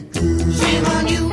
Shame on you.